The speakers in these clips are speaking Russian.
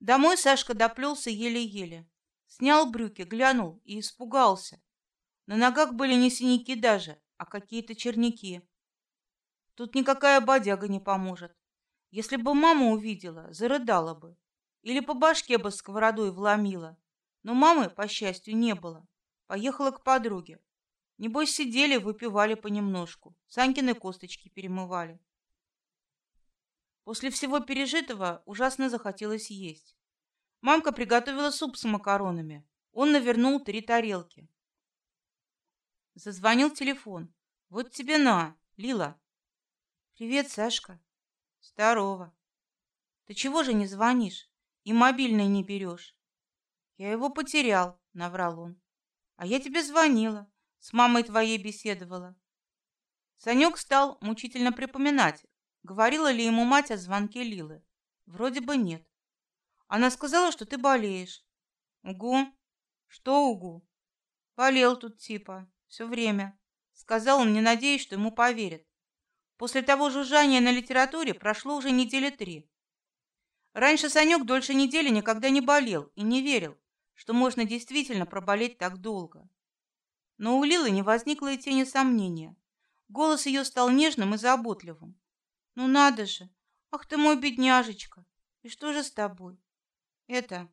Домой Сашка доплелся еле-еле. Снял брюки, глянул и испугался. На ногах были не синяки даже, а какие-то черняки. Тут никакая бодяга не поможет. Если бы мама увидела, зарыдала бы. Или по башке бы сковородой вломила. Но мамы, по счастью, не было. Поехала к подруге. Небось сидели, выпивали понемножку. Санькины косточки перемывали. После всего пережитого ужасно захотелось есть. Мамка приготовила суп с макаронами. Он навернул три тарелки. Зазвонил телефон. Вот тебе на, Лила. Привет, Сашка. Здорово. Ты чего же не звонишь и мобильный не берешь? Я его потерял, наврал он. А я тебе звонила, с мамой твоей беседовала. Санек стал мучительно припоминать, говорила ли ему мать о звонке Лилы. Вроде бы нет. Она сказала, что ты болеешь. Угу. Что угу? Болел тут типа все время. Сказал он, не надеясь, что ему поверят. После того жужжания на литературе прошло уже недели три. Раньше Санек дольше недели никогда не болел и не верил, что можно действительно проболеть так долго. Но у Лилы не возникло и тени сомнения. Голос ее стал нежным и заботливым. Ну надо же, ах ты мой бедняжечка, и что же с тобой? Это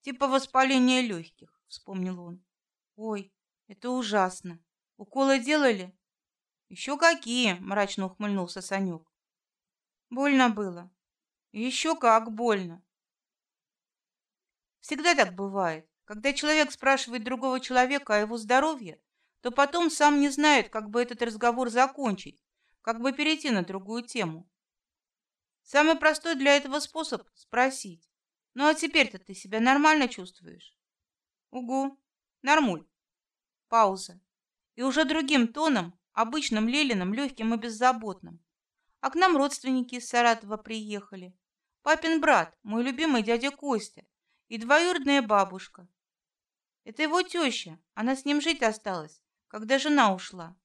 типа воспаление легких, вспомнил он. Ой, это ужасно. Уколы делали? Еще какие, мрачно ухмыльнулся Санек. Больно было. Еще как больно. Всегда так бывает. Когда человек спрашивает другого человека о его здоровье, то потом сам не знает, как бы этот разговор закончить, как бы перейти на другую тему. Самый простой для этого способ спросить: "Ну а теперь-то ты себя нормально чувствуешь?" "Угу, нормуль". Пауза. И уже другим тоном обычным Лелиным, легким и беззаботным. А к нам родственники из Саратова приехали. Папин брат, мой любимый дядя Костя, и двоюродная бабушка. Это его теща, она с ним жить осталась, когда жена ушла.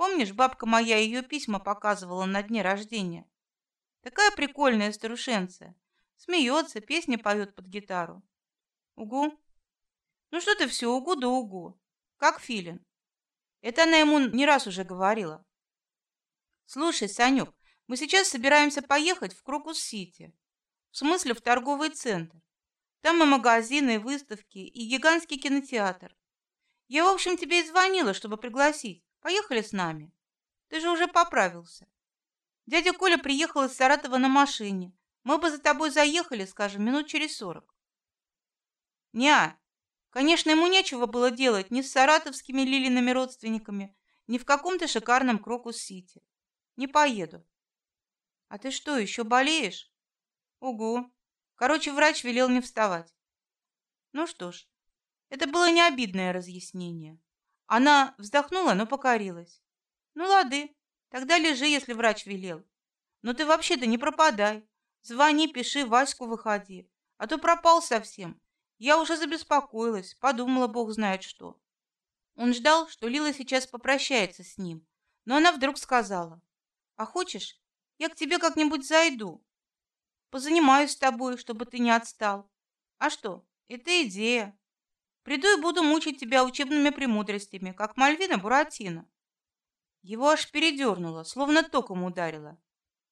Помнишь, бабка моя ее письма показывала на дне рождения? Такая прикольная старушенция. Смеется, песни поет под гитару. Угу. Ну что ты все угу да угу. Как филин. Это она ему не раз уже говорила. Слушай, Санек, мы сейчас собираемся поехать в Крокус-Сити. В смысле, в торговый центр. Там и магазины, и выставки, и гигантский кинотеатр. Я, в общем, тебе и звонила, чтобы пригласить. Поехали с нами. Ты же уже поправился. Дядя Коля приехал из Саратова на машине. Мы бы за тобой заехали, скажем, минут через сорок. Ня, Конечно, ему нечего было делать ни с саратовскими Лилиными родственниками, ни в каком-то шикарном Крокус-Сити. Не поеду. А ты что, еще болеешь? Угу. Короче, врач велел не вставать. Ну что ж, это было не обидное разъяснение. Она вздохнула, но покорилась. Ну лады, тогда лежи, если врач велел. Но ты вообще-то не пропадай. Звони, пиши, Ваську выходи, а то пропал совсем. Я уже забеспокоилась, подумала, бог знает что. Он ждал, что Лила сейчас попрощается с ним, но она вдруг сказала: "А хочешь, я к тебе как-нибудь зайду, позанимаюсь с тобой, чтобы ты не отстал. А что? Это идея. Приду и буду мучить тебя учебными премудростями, как Мальвина Буратино". Его аж передернуло, словно током ударило.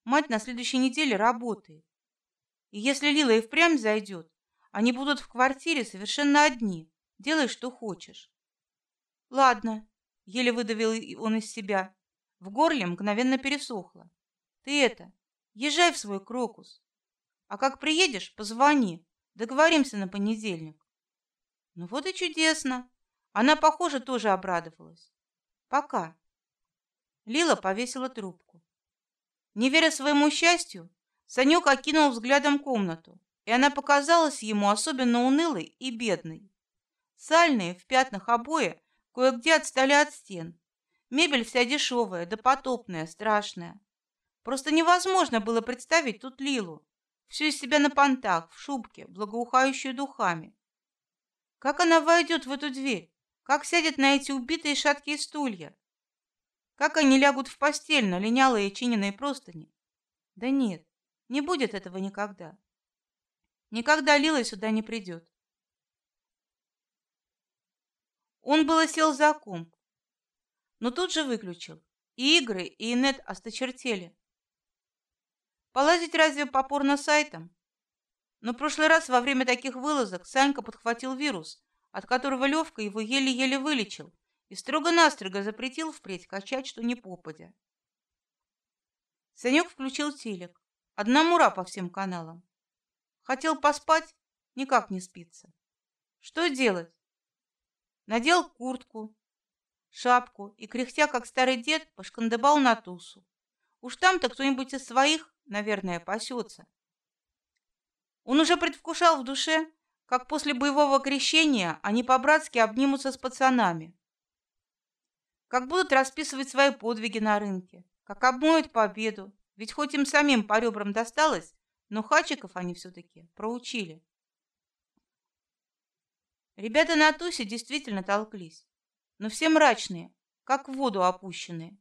Мать на следующей неделе работает, и если Лила и впрямь зайдет, они будут в квартире совершенно одни. Делай, что хочешь. Ладно, еле выдавил он из себя. В горле мгновенно пересохло. Ты это, езжай в свой крокус. А как приедешь, позвони. Договоримся на понедельник. Ну вот и чудесно. Она, похоже, тоже обрадовалась. Пока. Лила повесила трубку. Не веря своему счастью, Санек окинул взглядом комнату и она показалась ему особенно унылой и бедной. Сальные в пятнах обои кое-где отстали от стен. Мебель вся дешевая, допотопная, страшная. Просто невозможно было представить тут Лилу, всю из себя на понтах, в шубке, благоухающую духами. Как она войдет в эту дверь? Как сядет на эти убитые шаткие стулья? Как они лягут в постель на линялые чиненные простыни? Да нет, не будет этого никогда. Никогда Лила сюда не придет. Он было сел за комп, но тут же выключил. И игры, и инет осточертели. Полазить разве по порно-сайтам? Но в прошлый раз во время таких вылазок Санька подхватил вирус, от которого Левка его еле-еле вылечил и строго-настрого запретил впредь качать что ни попадя. Санек включил телек. Одна мура по всем каналам. Хотел поспать, никак не спится. Что делать? Надел куртку, шапку и, кряхтя как старый дед, пошкандыбал на тусу. Уж там-то кто-нибудь из своих, наверное, пасется. Он уже предвкушал в душе, как после боевого крещения они по-братски обнимутся с пацанами, как будут расписывать свои подвиги на рынке, как обмоют победу, ведь хоть им самим по ребрам досталось, но хачиков они все-таки проучили. Ребята на тусе действительно толклись, но все мрачные, как в воду опущенные.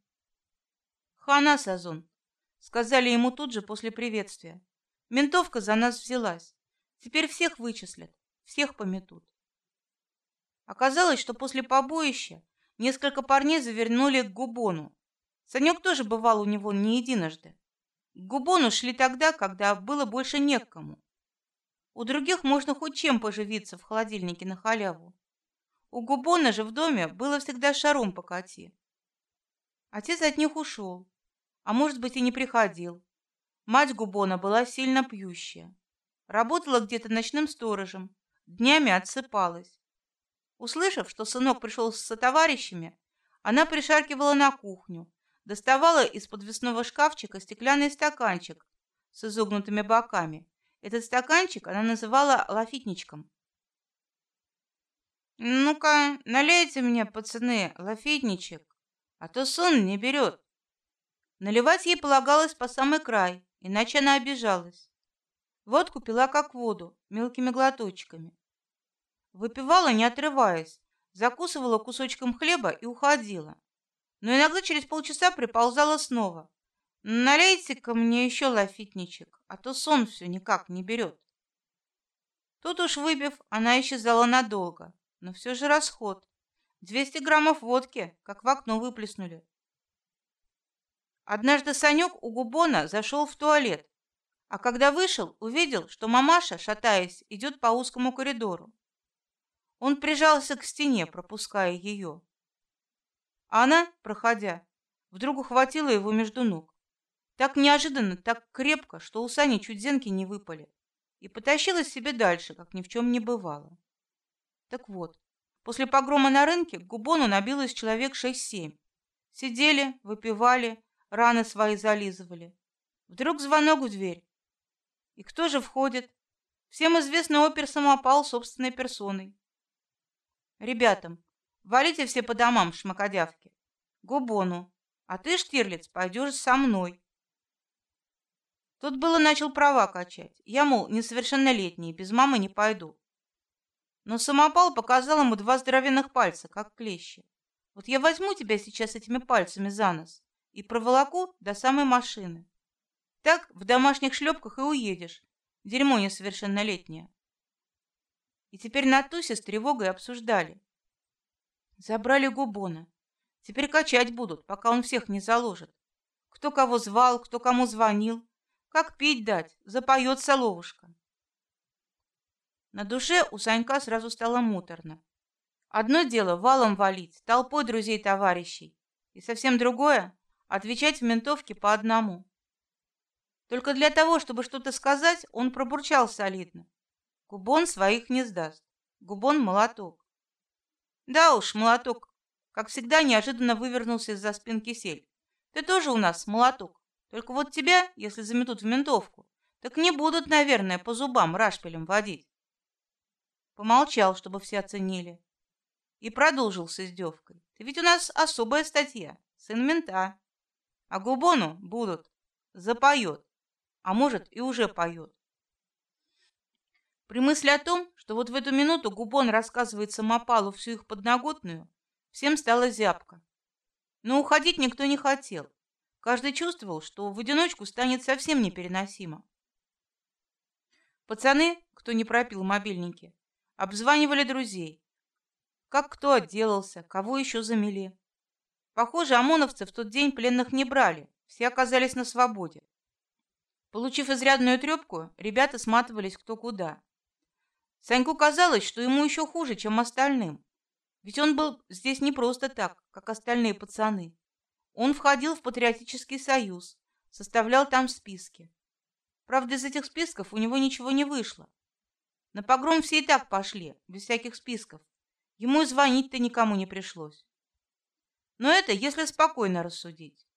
Хана Сазон, сказали ему тут же после приветствия. Ментовка за нас взялась. Теперь всех вычислят, всех пометут. Оказалось, что после побоища несколько парней завернули к Губону. Санек тоже бывал у него не единожды. К Губону шли тогда, когда было больше не к кому. У других можно хоть чем поживиться в холодильнике на халяву. У Губона же в доме было всегда шаром покати. Отец от них ушел, а может быть и не приходил. Мать Губона была сильно пьющая. Работала где-то ночным сторожем, днями отсыпалась. Услышав, что сынок пришел с товарищами, она пришаркивала на кухню, доставала из подвесного шкафчика стеклянный стаканчик с изогнутыми боками. Этот стаканчик она называла лафитничком. Ну-ка, налейте мне, пацаны, лафитничек, а то сон не берет. Наливать ей полагалось по самый край, иначе она обижалась. Водку пила как воду, мелкими глоточками. Выпивала, не отрываясь, закусывала кусочком хлеба и уходила. Но иногда через полчаса приползала снова. Налейте-ка мне еще лафитничек, а то сон все никак не берет. Тут уж выпив, она исчезала надолго, но все же расход. Двести граммов водки, как в окно выплеснули. Однажды Санек у Губона зашел в туалет, а когда вышел, увидел, что мамаша, шатаясь, идет по узкому коридору. Он прижался к стене, пропуская ее. А она, проходя, вдруг ухватила его между ног. Так неожиданно, так крепко, что у Сани чуть зенки не выпали, и потащила себе дальше, как ни в чем не бывало. Так вот, после погрома на рынке к Губону набилось человек шесть-семь. Сидели, выпивали, раны свои зализывали. Вдруг звонок в дверь. И кто же входит? Всем известный опер самопал собственной персоной. Ребятам, валите все по домам, шмакодявки. Губону, а ты, Штирлиц, пойдешь со мной. Тут было начал права качать. Я, мол, несовершеннолетний, без мамы не пойду. Но самопал показал ему два здоровенных пальца, как клещи. Вот я возьму тебя сейчас этими пальцами за нос и проволоку до самой машины. Так в домашних шлепках и уедешь. Дерьмо несовершеннолетнее. И теперь на тусе с тревогой обсуждали. Забрали Губона. Теперь качать будут, пока он всех не заложит. Кто кого звал, кто кому звонил. Как пить дать, запоет соловушка. На душе у Санька сразу стало муторно. Одно дело валом валить, толпой друзей-товарищей, и совсем другое отвечать в ментовке по одному. Только для того, чтобы что-то сказать, он пробурчал солидно. Губон своих не сдаст. Губон молоток. Да уж, молоток. Как всегда, неожиданно вывернулся из-за спинки сель. Ты тоже у нас молоток. Только вот тебя, если заметут в ментовку, так не будут, наверное, по зубам рашпилем водить. Помолчал, чтобы все оценили, и продолжил с издевкой. Ты ведь у нас особая статья, сын мента. А Губону будут. Запоет. А может и уже поет. При мысли о том, что вот в эту минуту Губон рассказывает самопалу всю их подноготную, всем стало зябко. Но уходить никто не хотел. Каждый чувствовал, что в одиночку станет совсем непереносимо. Пацаны, кто не пропил мобильники, обзванивали друзей. Как кто отделался, кого еще замели. Похоже, ОМОНовцы в тот день пленных не брали, все оказались на свободе. Получив изрядную трепку, ребята сматывались кто куда. Саньку казалось, что ему еще хуже, чем остальным. Ведь он был здесь не просто так, как остальные пацаны. Он входил в патриотический союз, составлял там списки. Правда, из этих списков у него ничего не вышло. На погром все и так пошли, без всяких списков. Ему звонить-то никому не пришлось. Но это если спокойно рассудить.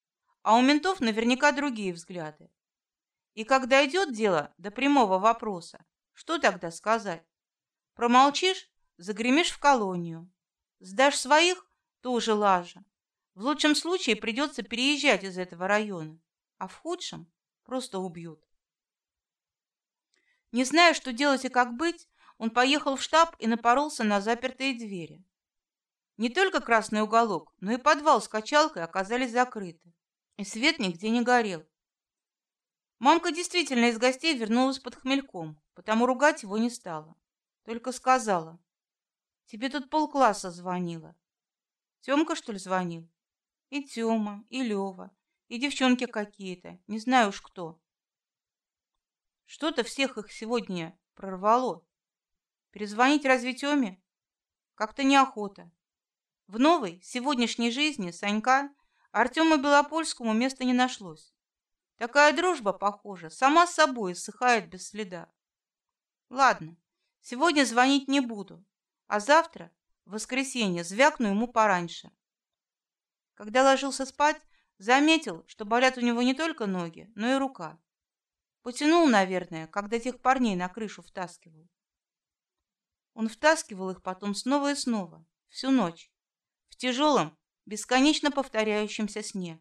А у ментов наверняка другие взгляды. И когда идет дело до прямого вопроса, что тогда сказать? Промолчишь, загремишь в колонию. Сдашь своих, тоже лажа. В лучшем случае придется переезжать из этого района, а в худшем просто убьют. Не зная, что делать и как быть, он поехал в штаб и напоролся на запертые двери. Не только красный уголок, но и подвал с качалкой оказались закрыты, и свет нигде не горел. Мамка действительно из гостей вернулась под хмельком, потому ругать его не стала. Только сказала: "Тебе тут полкласса звонила. Тёмка что ли звонил? И Тёма, и Лёва, и девчонки какие-то, не знаю уж кто. Что-то всех их сегодня прорвало. Перезвонить разве Тёме? Как-то неохота. В новой сегодняшней жизни Санька Артему Белопольскому места не нашлось. Такая дружба, похоже, сама собой иссыхает без следа. Ладно, сегодня звонить не буду, а завтра, в воскресенье, звякну ему пораньше. Когда ложился спать, заметил, что болят у него не только ноги, но и рука. Потянул, наверное, когда тех парней на крышу втаскивал. Он втаскивал их потом снова и снова, всю ночь, тяжелом, бесконечно повторяющемся сне.